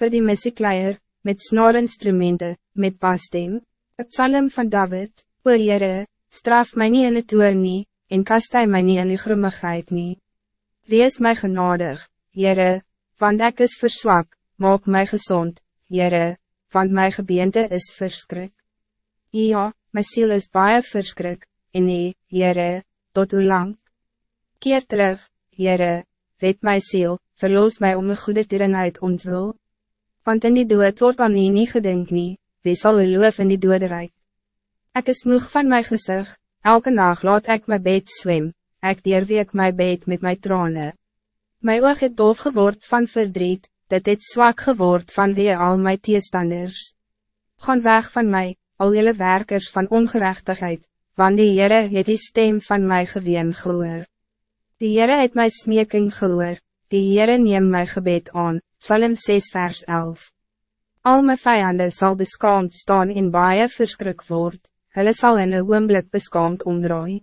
voor die messiekleier, met snorinstrumenten, met basstem, het psalm van David, O Heere, straf mij niet in het toer nie, en kastij mij niet in die grimmigheid nie. Wees mij genadig, Heere, want ek is verswak, maak mij gezond, Heere, want mijn gebeente is verskrik. Ja, mijn ziel is baie verskrik, en nee, Heere, tot hoe lang? Keer terug, Heere, red my ziel, verloos mij om een goede tierenheid ontwil. Want in die dood wordt aan nie nie gedink nie, wie sal u loof in die doderijk? Ik is moeg van mijn gezicht, elke nacht laat ik mijn bed zwem, ik dierweek mijn bed met mijn tranen. Mijn oog het doof geword van verdriet, dit het zwak geword van weer al mijn teestanders. Gaan weg van mij, al jullie werkers van ongerechtigheid, want die Heere het die stem van mij geween gehoor. Die Heere het my smeking gehoor, die Heere neem my gebed aan, Psalm 6 vers 11. Al my vijanden zal beskaamd staan in baie verskrik word, hulle sal in een oomblik beskaamd omdraai.